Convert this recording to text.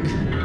risk.